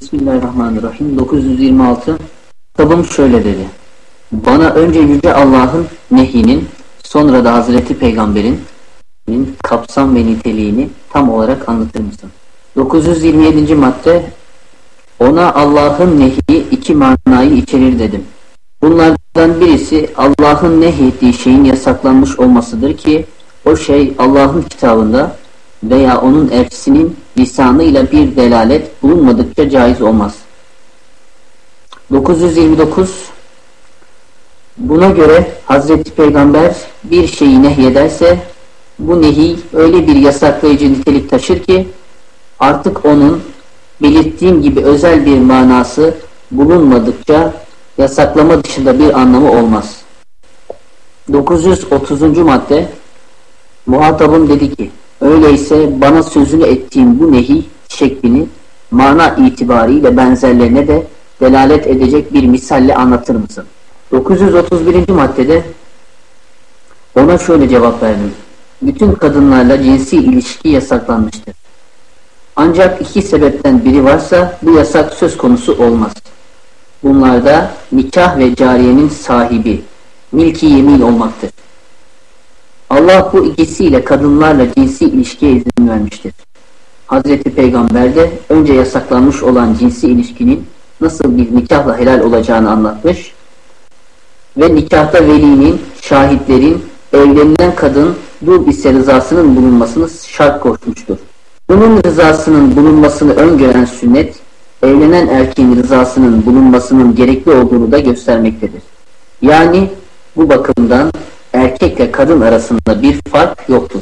Bismillahirrahmanirrahim. 926 Kitabım şöyle dedi. Bana önce Yüce Allah'ın nehyinin sonra da Hazreti Peygamber'in kapsam ve niteliğini tam olarak anlatır mısın? 927. madde Ona Allah'ın nehi iki manayı içerir dedim. Bunlardan birisi Allah'ın nehyettiği şeyin yasaklanmış olmasıdır ki o şey Allah'ın kitabında veya onun elçisinin lisanıyla bir delalet bulunmadıkça caiz olmaz. 929 Buna göre Hazreti Peygamber bir şeyi nehyederse bu nehi öyle bir yasaklayıcı nitelik taşır ki artık onun belirttiğim gibi özel bir manası bulunmadıkça yasaklama dışında bir anlamı olmaz. 930. madde Muhatabım dedi ki öyleyse bana sözünü ettiğim bu nehi şeklini mana itibariyle benzerlerine de delalet edecek bir misalle anlatır mısın? 931. maddede ona şöyle cevap verdim. Bütün kadınlarla cinsi ilişki yasaklanmıştır. Ancak iki sebepten biri varsa bu yasak söz konusu olmaz. Bunlarda nikah ve cariyenin sahibi, milki yemin olmaktır. Allah bu ikisiyle kadınlarla cinsi ilişkiye izin vermiştir. Hazreti Peygamber de önce yasaklanmış olan cinsi ilişkinin nasıl bir nikahla helal olacağını anlatmış ve nikahta velinin, şahitlerin, evlenilen kadın dul ise rızasının bulunmasını şart koşmuştur. Bunun rızasının bulunmasını öngören sünnet, evlenen erkeğin rızasının bulunmasının gerekli olduğunu da göstermektedir. Yani bu bakımdan erkekle kadın arasında bir fark yoktur.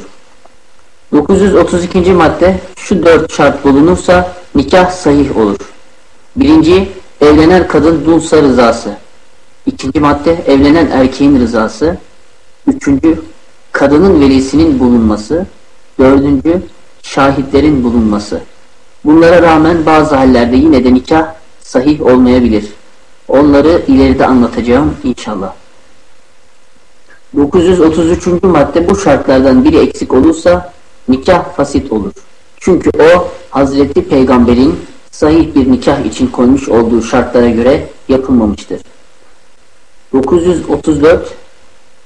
932. madde şu dört şart bulunursa nikah sahih olur. Birinci, evlenen kadın dulsa rızası. İkinci madde, evlenen erkeğin rızası. Üçüncü, kadının velisinin bulunması. Dördüncü, şahitlerin bulunması. Bunlara rağmen bazı hallerde yine de nikah sahih olmayabilir. Onları ileride anlatacağım inşallah. 933. madde bu şartlardan biri eksik olursa nikah fasit olur. Çünkü o Hazreti Peygamber'in sahih bir nikah için koymuş olduğu şartlara göre yapılmamıştır. 934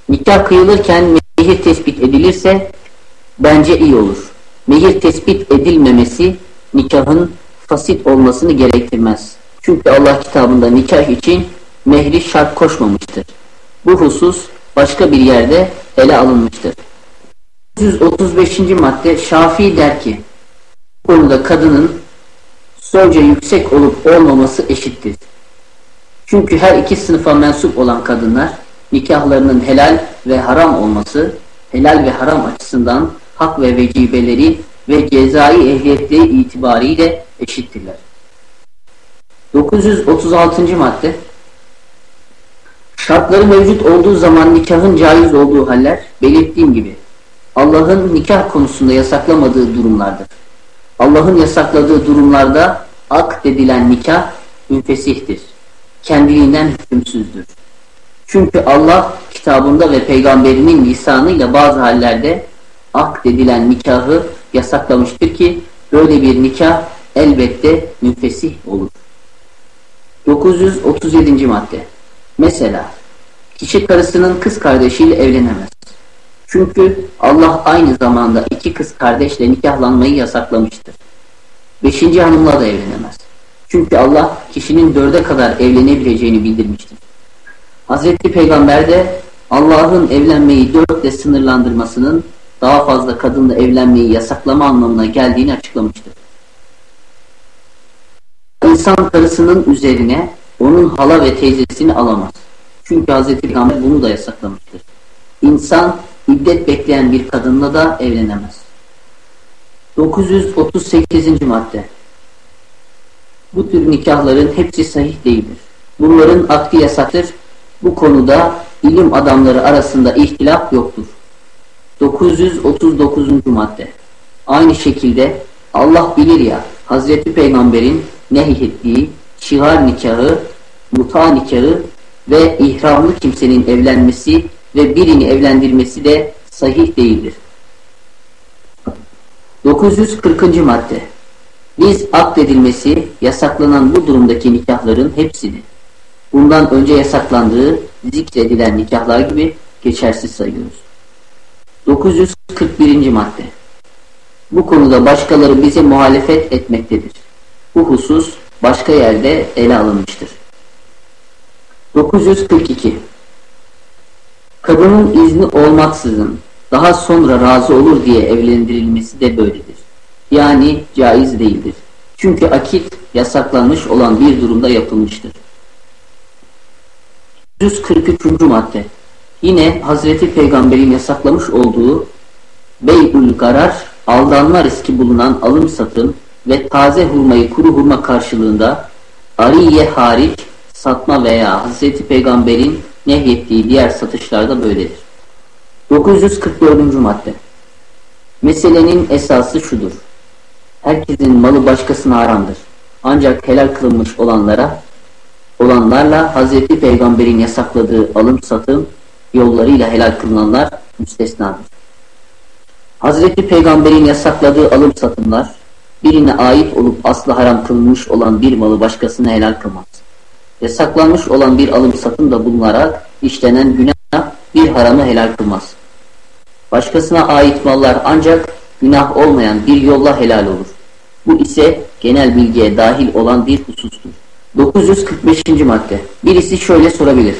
Nikah kıyılırken mehir tespit edilirse bence iyi olur. Mehir tespit edilmemesi nikahın fasit olmasını gerektirmez. Çünkü Allah kitabında nikah için mehri şart koşmamıştır. Bu husus başka bir yerde ele alınmıştır. 135. madde Şafii der ki bu konuda kadının soyca yüksek olup olmaması eşittir. Çünkü her iki sınıfa mensup olan kadınlar nikahlarının helal ve haram olması helal ve haram açısından hak ve vecibeleri ve cezai ehliyetleri itibariyle eşittirler. 936. madde Şartları mevcut olduğu zaman nikahın caiz olduğu haller belirttiğim gibi Allah'ın nikah konusunda yasaklamadığı durumlardır. Allah'ın yasakladığı durumlarda ak dedilen nikah münfesihtir. Kendiliğinden hükümsüzdür. Çünkü Allah kitabında ve peygamberinin lisanıyla bazı hallerde ak dedilen nikahı yasaklamıştır ki böyle bir nikah elbette münfesih olur. 937. madde Mesela kişi karısının kız kardeşiyle evlenemez. Çünkü Allah aynı zamanda iki kız kardeşle nikahlanmayı yasaklamıştır. Beşinci hanımla da evlenemez. Çünkü Allah kişinin dörde kadar evlenebileceğini bildirmiştir. Hazreti Peygamber de Allah'ın evlenmeyi dörtle sınırlandırmasının daha fazla kadınla evlenmeyi yasaklama anlamına geldiğini açıklamıştır. İnsan karısının üzerine onun hala ve teyzesini alamaz. Çünkü Hazreti Peygamber bunu da yasaklamıştır. İnsan iddet bekleyen bir kadınla da evlenemez. 938. madde Bu tür nikahların hepsi sahih değildir. Bunların akdi yasaktır. Bu konuda ilim adamları arasında ihtilaf yoktur. 939. madde Aynı şekilde Allah bilir ya Hazreti Peygamber'in nehyettiği şigar nikahı, muta nikahı ve ihramlı kimsenin evlenmesi ve birini evlendirmesi de sahih değildir. 940. madde Biz akdedilmesi yasaklanan bu durumdaki nikahların hepsini bundan önce yasaklandığı zikredilen nikahlar gibi geçersiz sayıyoruz. 941. madde Bu konuda başkaları bize muhalefet etmektedir. Bu husus başka yerde ele alınmıştır. 942 Kadının izni olmaksızın daha sonra razı olur diye evlendirilmesi de böyledir. Yani caiz değildir. Çünkü akit yasaklanmış olan bir durumda yapılmıştır. 143. madde Yine Hazreti Peygamber'in yasaklamış olduğu bey'ül garar aldanma riski bulunan alım satım ve taze hurmayı kuru hurma karşılığında ariye hariç satma veya Hazreti Peygamber'in nehyettiği diğer satışlarda böyledir. 944. madde Meselenin esası şudur. Herkesin malı başkasına haramdır. Ancak helal kılınmış olanlara olanlarla Hazreti Peygamber'in yasakladığı alım satım yollarıyla helal kılınanlar müstesnadır. Hazreti Peygamber'in yasakladığı alım satımlar birine ait olup aslı haram kılınmış olan bir malı başkasına helal kılmaz. Yasaklanmış olan bir alım satım da bulunarak işlenen günah bir haramı helal kılmaz. Başkasına ait mallar ancak günah olmayan bir yolla helal olur. Bu ise genel bilgiye dahil olan bir husustur. 945. madde. Birisi şöyle sorabilir.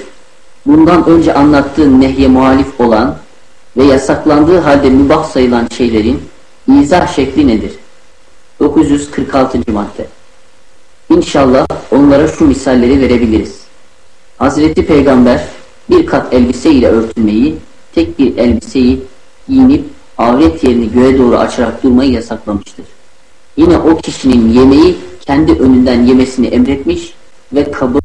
Bundan önce anlattığın nehye muhalif olan ve yasaklandığı halde mübah sayılan şeylerin izah şekli nedir? 946. madde. İnşallah onlara şu misalleri verebiliriz. Hazreti Peygamber bir kat elbise ile örtülmeyi, tek bir elbiseyi giyinip avret yerini göğe doğru açarak durmayı yasaklamıştır. Yine o kişinin yemeği kendi önünden yemesini emretmiş ve kabın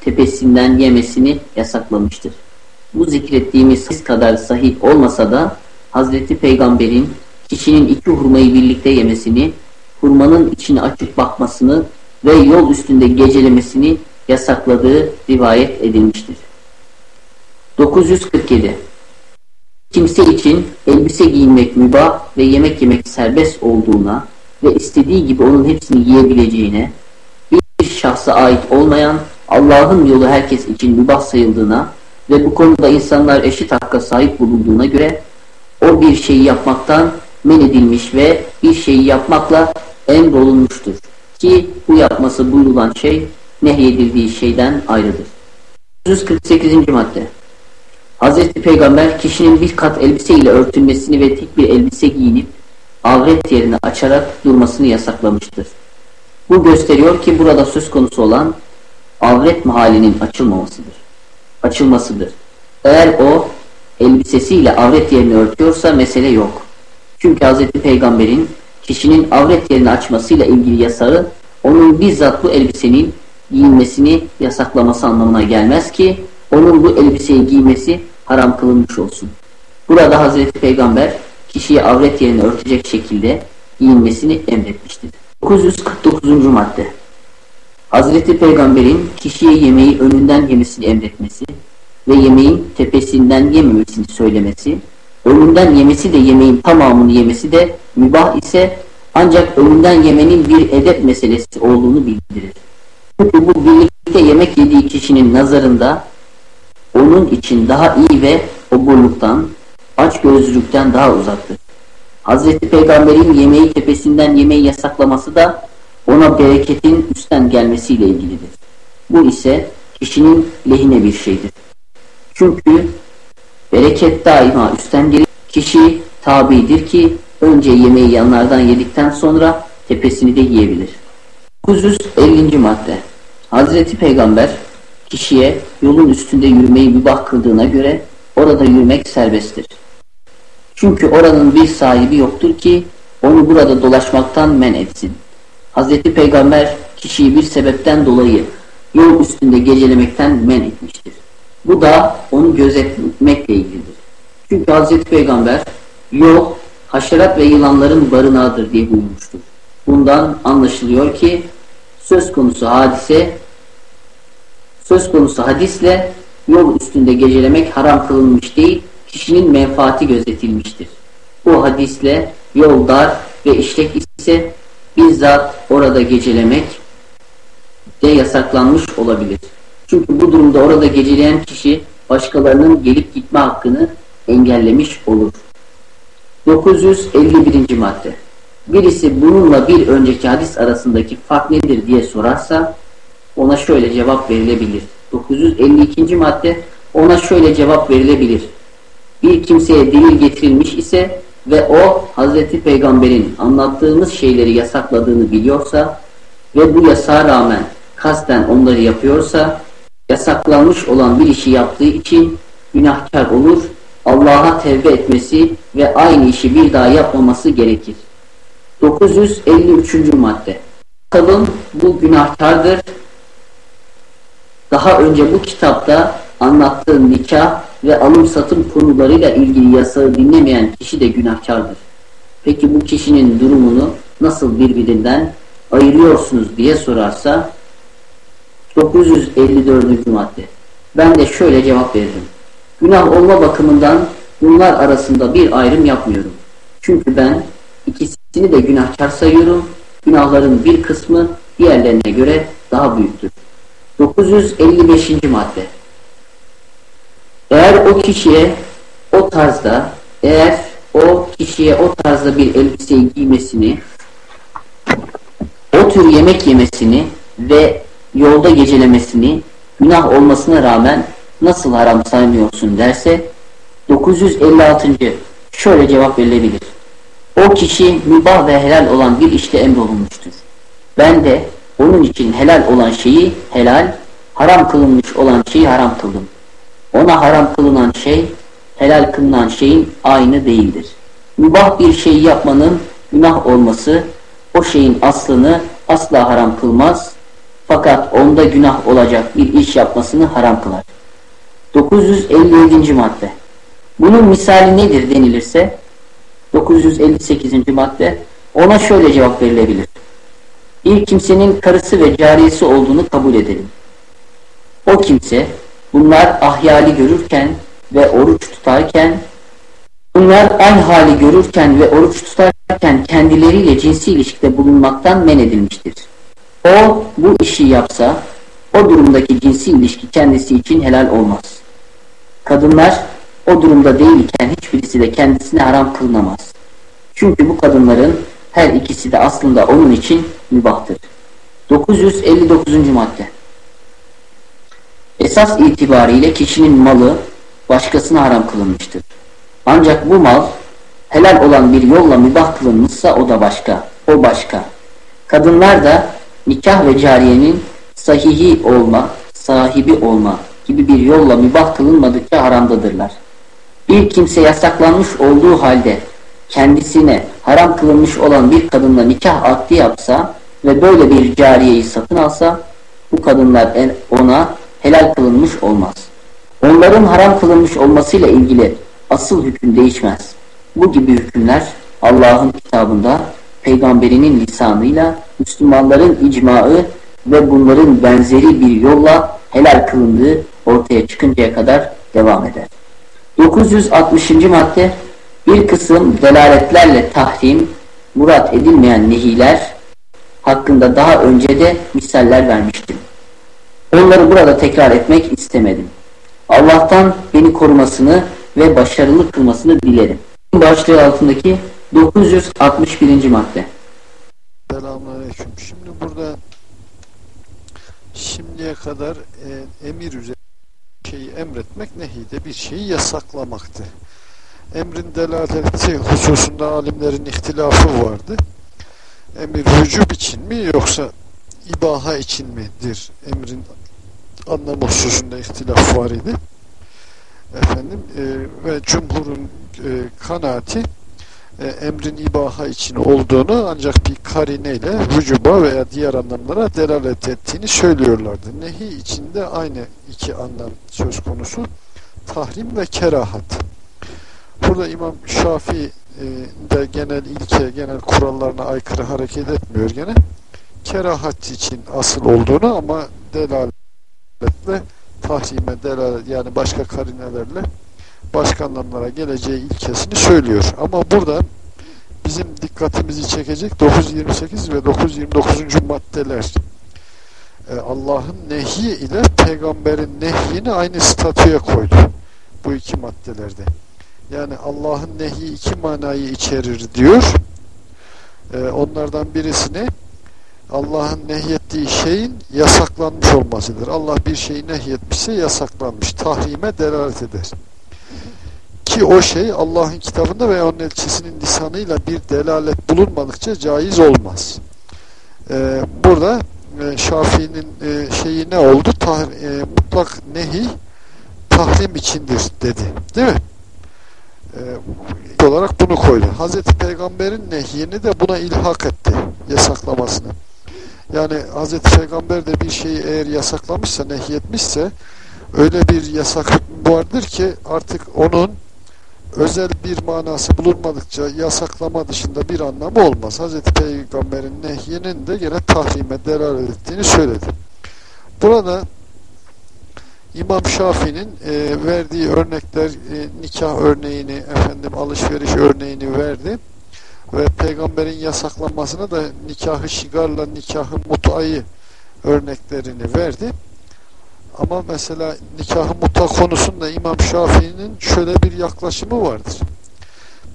tepesinden yemesini yasaklamıştır. Bu zikrettiğimiz kadar sahih olmasa da Hazreti Peygamber'in kişinin iki hurmayı birlikte yemesini, hurmanın içini açıp bakmasını ve yol üstünde gecelemesini yasakladığı rivayet edilmiştir. 947 Kimse için elbise giyinmek mübah ve yemek yemek serbest olduğuna ve istediği gibi onun hepsini yiyebileceğine, bir şahsa ait olmayan Allah'ın yolu herkes için mübah sayıldığına ve bu konuda insanlar eşit hakka sahip bulunduğuna göre o bir şeyi yapmaktan men edilmiş ve bir şeyi yapmakla emrolunmuştur. Ki bu yapması buyurulan şey nehyedildiği şeyden ayrıdır. 148. madde Hz. Peygamber kişinin bir kat elbise ile örtülmesini ve tek bir elbise giyinip avret yerini açarak durmasını yasaklamıştır. Bu gösteriyor ki burada söz konusu olan avret mahallinin açılmamasıdır. Açılmasıdır. Eğer o elbisesiyle avret yerini örtüyorsa mesele yok. Çünkü Hz. Peygamber'in kişinin avret yerini açmasıyla ilgili yasağı onun bizzat bu elbisenin giyinmesini yasaklaması anlamına gelmez ki onun bu elbiseyi giymesi haram kılınmış olsun. Burada Hazreti Peygamber kişiye avret yerini örtecek şekilde giyinmesini emretmiştir. 949. madde Hazreti Peygamber'in kişiye yemeği önünden yemesini emretmesi ve yemeğin tepesinden yememesini söylemesi, önünden yemesi de yemeğin tamamını yemesi de mübah ise ancak önünden yemenin bir edep meselesi olduğunu bildirir. Çünkü bu birlikte yemek yediği kişinin nazarında onun için daha iyi ve oburluktan, açgözlülükten daha uzaktır. Hazreti Peygamber'in yemeği tepesinden yemeği yasaklaması da ona bereketin üstten gelmesiyle ilgilidir. Bu ise kişinin lehine bir şeydir. Çünkü bereket daima üstten gelir. Kişi tabidir ki önce yemeği yanlardan yedikten sonra tepesini de yiyebilir. 950. madde Hazreti Peygamber kişiye yolun üstünde yürümeyi mübah kıldığına göre orada yürümek serbesttir. Çünkü oranın bir sahibi yoktur ki onu burada dolaşmaktan men etsin. Hazreti Peygamber kişiyi bir sebepten dolayı yol üstünde gecelemekten men etmiştir. Bu da onu gözetmekle ilgilidir. Çünkü Hazreti Peygamber yol haşerat ve yılanların barınağıdır diye buyurmuştur. Bundan anlaşılıyor ki söz konusu hadise söz konusu hadisle yol üstünde gecelemek haram kılınmış değil, kişinin menfaati gözetilmiştir. Bu hadisle yol dar ve işlek ise bizzat orada gecelemek de yasaklanmış olabilir. Çünkü bu durumda orada geceleyen kişi başkalarının gelip gitme hakkını engellemiş olur. 951. madde Birisi bununla bir önceki hadis arasındaki fark nedir diye sorarsa ona şöyle cevap verilebilir. 952. madde ona şöyle cevap verilebilir. Bir kimseye delil getirilmiş ise ve o Hazreti Peygamber'in anlattığımız şeyleri yasakladığını biliyorsa ve bu yasağa rağmen kasten onları yapıyorsa yasaklanmış olan bir işi yaptığı için günahkar olur, Allah'a tevbe etmesi ve aynı işi bir daha yapmaması gerekir. 953. madde Kadın bu günahkardır. Daha önce bu kitapta anlattığım nikah ve alım satım konularıyla ilgili yasağı dinlemeyen kişi de günahkardır. Peki bu kişinin durumunu nasıl birbirinden ayırıyorsunuz diye sorarsa 954. madde. Ben de şöyle cevap veririm. Günah olma bakımından bunlar arasında bir ayrım yapmıyorum. Çünkü ben ikisini de günahkar sayıyorum. Günahların bir kısmı diğerlerine göre daha büyüktür. 955. madde. Eğer o kişiye o tarzda eğer o kişiye o tarzda bir elbiseyi giymesini o tür yemek yemesini ve yolda gecelemesini günah olmasına rağmen nasıl haram saymıyorsun derse 956. şöyle cevap verilebilir. O kişi mübah ve helal olan bir işte emrolunmuştur. Ben de onun için helal olan şeyi helal, haram kılınmış olan şeyi haram kıldım. Ona haram kılınan şey, helal kılınan şeyin aynı değildir. Mübah bir şeyi yapmanın günah olması, o şeyin aslını asla haram kılmaz, fakat onda günah olacak bir iş yapmasını haram kılar. 957. madde. Bunun misali nedir denilirse 958. madde ona şöyle cevap verilebilir. Bir kimsenin karısı ve cariyesi olduğunu kabul edelim. O kimse bunlar ahyali görürken ve oruç tutarken bunlar aynı hali görürken ve oruç tutarken kendileriyle cinsi ilişkide bulunmaktan men edilmiştir. O bu işi yapsa o durumdaki cinsi ilişki kendisi için helal olmaz. Kadınlar o durumda değilken hiçbirisi de kendisine haram kılınamaz. Çünkü bu kadınların her ikisi de aslında onun için mübahtır. 959. madde Esas itibariyle kişinin malı başkasına haram kılınmıştır. Ancak bu mal helal olan bir yolla mübah kılınmışsa o da başka, o başka. Kadınlar da nikah ve cariyenin sahihi olma, sahibi olma gibi bir yolla mübah kılınmadıkça haramdadırlar. Bir kimse yasaklanmış olduğu halde kendisine haram kılınmış olan bir kadınla nikah akdi yapsa ve böyle bir cariyeyi satın alsa bu kadınlar ona helal kılınmış olmaz. Onların haram kılınmış olmasıyla ilgili asıl hüküm değişmez. Bu gibi hükümler Allah'ın kitabında peygamberinin lisanıyla Müslümanların icmaı ve bunların benzeri bir yolla helal kılındığı ortaya çıkıncaya kadar devam eder. 960. madde bir kısım delaletlerle tahrim, murat edilmeyen nehiler hakkında daha önce de misaller vermiştim. Onları burada tekrar etmek istemedim. Allah'tan beni korumasını ve başarılı kılmasını dilerim. Başlığı altındaki 961. madde. Selamünaleyküm. Şimdi burada şimdiye kadar e, emir üzerine şeyi emretmek nehide bir şeyi yasaklamaktı. Emrin delaleti hususunda alimlerin ihtilafı vardı. Emir vücub için mi yoksa ibaha için midir? Emrin anlamı hususunda ihtilaf var idi. Efendim e, ve cumhurun e, kanaati e, emrin ibaha için olduğunu ancak bir karineyle vücuba veya diğer anlamlara delalet ettiğini söylüyorlardı. Nehi içinde aynı iki anlam söz konusu. Tahrim ve kerahat. Burada İmam Şafii e, de genel ilke, genel kurallarına aykırı hareket etmiyor gene. Kerahat için asıl olduğunu ama delaletle tahrime, delalet yani başka karinelerle başka geleceği ilkesini söylüyor. Ama burada bizim dikkatimizi çekecek 928 ve 929. maddeler e, Allah'ın nehi ile peygamberin nehyini aynı statüye koydu. Bu iki maddelerde. Yani Allah'ın nehi iki manayı içerir diyor. E, onlardan birisini Allah'ın nehyettiği şeyin yasaklanmış olmasıdır. Allah bir şeyi nehyetmişse yasaklanmış. Tahrime delalet eder. Ki o şey Allah'ın kitabında veya onun elçisinin lisanıyla bir delalet bulunmadıkça caiz olmaz. Ee, burada e, Şafii'nin e, şeyi ne oldu? Tah, e, mutlak nehi tahrim içindir dedi. Değil mi? E, olarak bunu koydu. Hazreti Peygamber'in nehyini de buna ilhak etti. Yasaklamasını. Yani Hazreti Peygamber de bir şeyi eğer yasaklamışsa, nehyetmişse öyle bir yasak vardır ki artık onun özel bir manası bulunmadıkça yasaklama dışında bir anlamı olmaz. Hazreti Peygamber'in nehyinin de gene tahrime delalet ettiğini söyledi. Burada İmam Şafii'nin e, verdiği örnekler e, nikah örneğini, efendim alışveriş örneğini verdi ve peygamberin yasaklanmasına da nikahı şigarla nikahı mutayı örneklerini verdi. Ama mesela nikahı muta konusunda İmam Şafii'nin şöyle bir yaklaşımı vardır.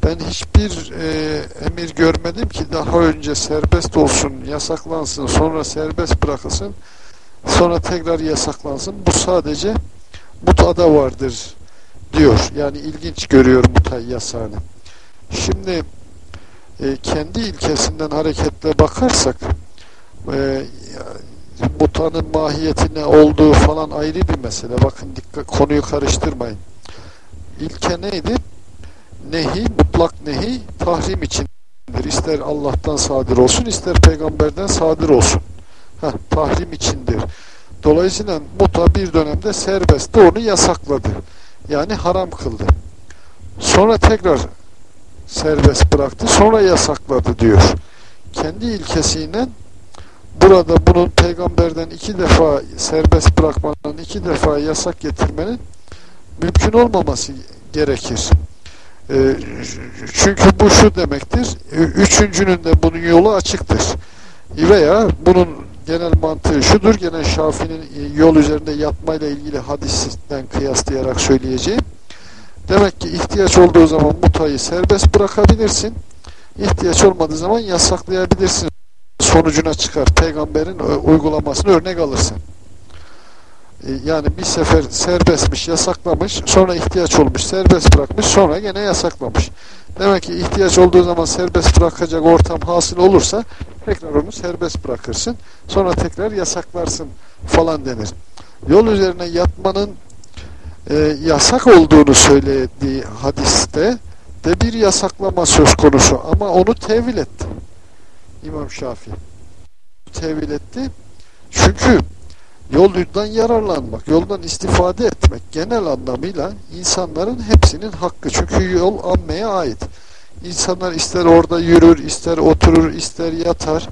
Ben hiçbir e, emir görmedim ki daha önce serbest olsun, yasaklansın, sonra serbest bırakılsın, sonra tekrar yasaklansın. Bu sadece mutada vardır diyor. Yani ilginç görüyor muta yasağını. Şimdi e, kendi ilkesinden hareketle bakarsak e, mutanın mahiyetine olduğu falan ayrı bir mesele. Bakın dikkat, konuyu karıştırmayın. İlke neydi? Nehi, mutlak nehi tahrim içindir. İster Allah'tan sadir olsun, ister peygamberden sadir olsun. Heh, tahrim içindir. Dolayısıyla muta bir dönemde serbestti, onu yasakladı. Yani haram kıldı. Sonra tekrar serbest bıraktı, sonra yasakladı diyor. Kendi ilkesiyle burada bunun peygamberden iki defa serbest bırakmanın, iki defa yasak getirmenin mümkün olmaması gerekir. E, çünkü bu şu demektir, üçüncünün de bunun yolu açıktır. Veya bunun genel mantığı şudur, gene Şafii'nin yol üzerinde yatmayla ilgili hadisten kıyaslayarak söyleyeceğim. Demek ki ihtiyaç olduğu zaman mutayı serbest bırakabilirsin. İhtiyaç olmadığı zaman yasaklayabilirsin sonucuna çıkar. Peygamberin uygulamasını örnek alırsın. E, yani bir sefer serbestmiş, yasaklamış, sonra ihtiyaç olmuş, serbest bırakmış, sonra gene yasaklamış. Demek ki ihtiyaç olduğu zaman serbest bırakacak ortam hasıl olursa tekrar onu serbest bırakırsın. Sonra tekrar yasaklarsın falan denir. Yol üzerine yatmanın e, yasak olduğunu söylediği hadiste de bir yasaklama söz konusu ama onu tevil etti. İmam Şafii tevil etti. Çünkü yoldan yararlanmak, yoldan istifade etmek genel anlamıyla insanların hepsinin hakkı. Çünkü yol ammeye ait. İnsanlar ister orada yürür, ister oturur, ister yatar.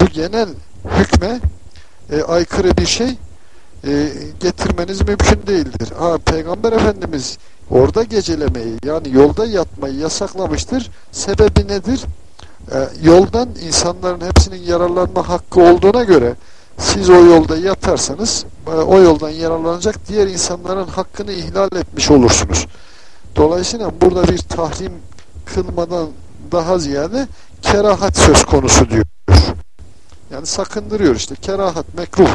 Bu genel hükme e, aykırı bir şey e, getirmeniz mümkün değildir. Ha, Peygamber Efendimiz orada gecelemeyi yani yolda yatmayı yasaklamıştır. Sebebi nedir? E, yoldan insanların hepsinin yararlanma hakkı olduğuna göre siz o yolda yatarsanız e, o yoldan yararlanacak diğer insanların hakkını ihlal etmiş olursunuz. Dolayısıyla burada bir tahrim kılmadan daha ziyade kerahat söz konusu diyor. Yani sakındırıyor işte kerahat, mekruh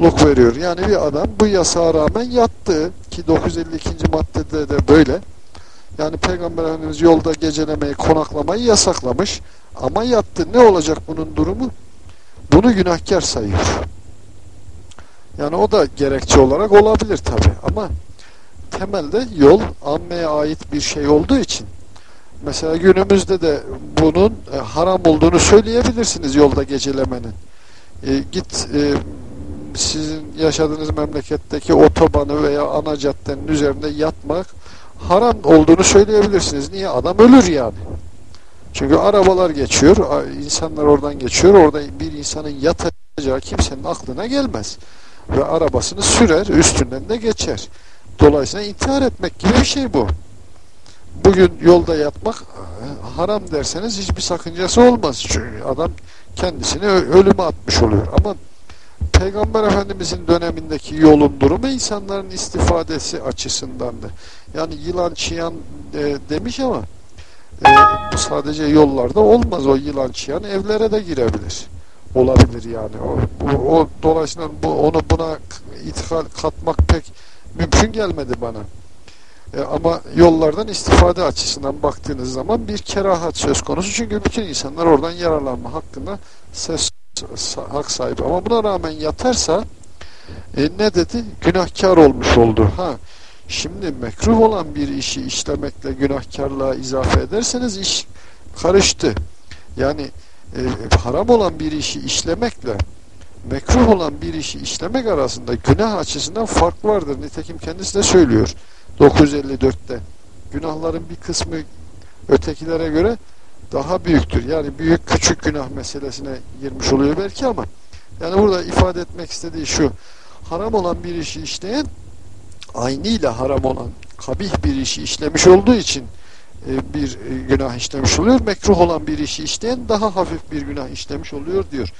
luk veriyor. Yani bir adam bu yasağa rağmen yattı ki 952. maddede de böyle. Yani Peygamber Efendimiz yolda gecelemeyi, konaklamayı yasaklamış. Ama yattı. Ne olacak bunun durumu? Bunu günahkar sayıyor. Yani o da gerekçe olarak olabilir tabi. Ama temelde yol ammeye ait bir şey olduğu için mesela günümüzde de bunun e, haram olduğunu söyleyebilirsiniz yolda gecelemenin. E, git e, sizin yaşadığınız memleketteki otobanı veya ana caddenin üzerinde yatmak haram olduğunu söyleyebilirsiniz. Niye? Adam ölür yani. Çünkü arabalar geçiyor, insanlar oradan geçiyor. Orada bir insanın yatacağı kimsenin aklına gelmez. Ve arabasını sürer, üstünden de geçer. Dolayısıyla intihar etmek gibi bir şey bu. bugün yolda yatmak e, haram derseniz hiçbir sakıncası olmaz. Çünkü adam kendisini ölüme atmış oluyor. Ama Peygamber Efendimizin dönemindeki yolun durumu insanların istifadesi açısındandı. Yani yılan çiyan e, demiş ama e, sadece yollarda olmaz. O yılan çiyan evlere de girebilir. Olabilir yani. O, o, o dolayısıyla bu, onu buna ithal katmak pek mümkün gelmedi bana. E, ama yollardan istifade açısından baktığınız zaman bir kerahat söz konusu. Çünkü bütün insanlar oradan yararlanma hakkında ses hak sahibi. Ama buna rağmen yatarsa e, ne dedi? Günahkar olmuş oldu. Ha, şimdi mekruh olan bir işi işlemekle günahkarlığa izafe ederseniz iş karıştı. Yani e, haram olan bir işi işlemekle mekruh olan bir işi işlemek arasında günah açısından fark vardır. Nitekim kendisi de söylüyor. 954'te. Günahların bir kısmı ötekilere göre daha büyüktür. Yani büyük küçük günah meselesine girmiş oluyor belki ama yani burada ifade etmek istediği şu haram olan bir işi işleyen aynıyla haram olan kabih bir işi işlemiş olduğu için e, bir e, günah işlemiş oluyor. Mekruh olan bir işi işleyen daha hafif bir günah işlemiş oluyor diyor.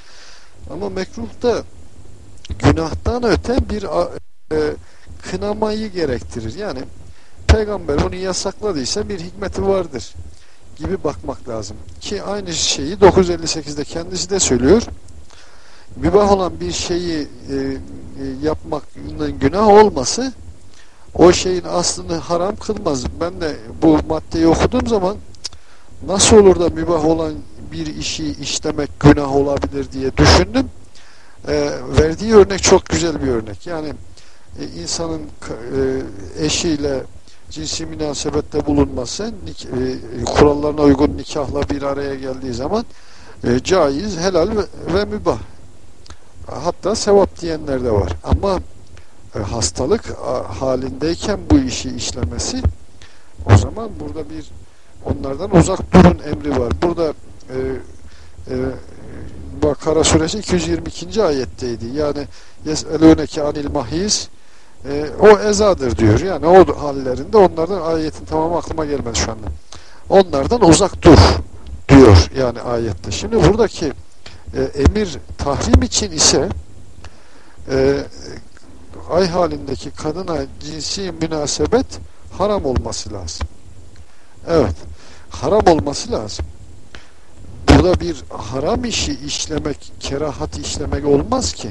Ama mekruh da günahtan öte bir e, kınamayı gerektirir. Yani peygamber bunu yasakladıysa bir hikmeti vardır gibi bakmak lazım. Ki aynı şeyi 958'de kendisi de söylüyor. Mübah olan bir şeyi e, e, yapmakın günah olması o şeyin aslını haram kılmaz. Ben de bu maddeyi okuduğum zaman nasıl olur da mübah olan bir işi işlemek günah olabilir diye düşündüm. E, verdiği örnek çok güzel bir örnek. Yani e, insanın e, eşiyle cinsi münasebette bulunması e, kurallarına uygun nikahla bir araya geldiği zaman e, caiz, helal ve, ve mübah. Hatta sevap diyenler de var. Ama hastalık halindeyken bu işi işlemesi o zaman burada bir onlardan uzak durun emri var. Burada e, e, Bakara suresi 222. ayetteydi. Yani yeselûneke anil mahiz e, o ezadır diyor. Yani o hallerinde onlardan ayetin tamamı aklıma gelmedi şu anda. Onlardan uzak dur diyor yani ayette. Şimdi buradaki e, emir tahrim için ise e, ay halindeki kadına cinsi münasebet haram olması lazım. Evet. Haram olması lazım. Burada bir haram işi işlemek, kerahat işlemek olmaz ki.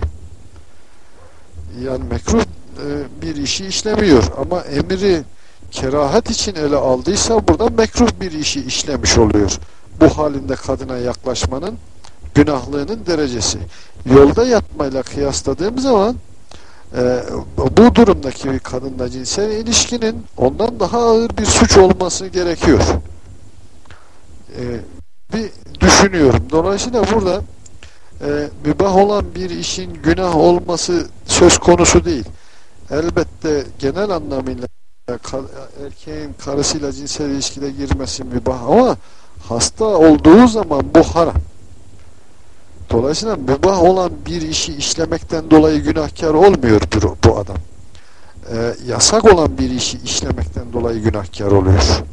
Yani mekruh e, bir işi işlemiyor ama emri kerahat için ele aldıysa burada mekruh bir işi işlemiş oluyor. Bu halinde kadına yaklaşmanın günahlığının derecesi. Yolda yatmayla kıyasladığım zaman e, bu durumdaki kadınla cinsel ilişkinin ondan daha ağır bir suç olması gerekiyor. E, bir düşünüyorum. Dolayısıyla burada e, mübah olan bir işin günah olması söz konusu değil. Elbette genel anlamıyla erkeğin karısıyla cinsel ilişkide girmesi mübah ama hasta olduğu zaman bu haram. Dolayısıyla mübah olan bir işi işlemekten dolayı günahkar olmuyor bu adam. Ee, yasak olan bir işi işlemekten dolayı günahkar oluyor.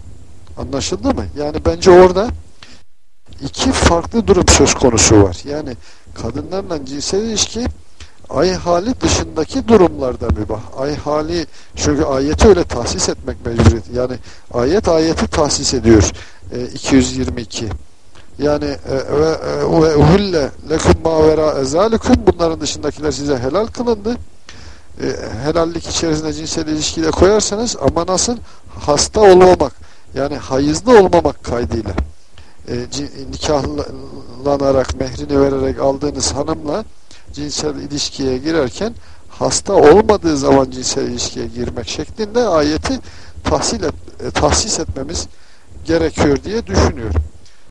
Anlaşıldı mı? Yani bence orada iki farklı durum söz konusu var. Yani kadınlarla cinsel ilişki ay hali dışındaki durumlarda mübah. Ay hali çünkü ayeti öyle tahsis etmek mecburiyeti. Yani ayet ayeti tahsis ediyor. E, 222. Yani e, ve e, ve uhulle lekum ma vera ezalikum bunların dışındakiler size helal kılındı. E, helallik içerisinde cinsel ilişkiyle koyarsanız ama nasıl hasta olmamak yani hayızlı olmamak kaydıyla nikahlanarak mehrini vererek aldığınız hanımla cinsel ilişkiye girerken hasta olmadığı zaman cinsel ilişkiye girmek şeklinde ayeti tahsil et, tahsis etmemiz gerekiyor diye düşünüyorum.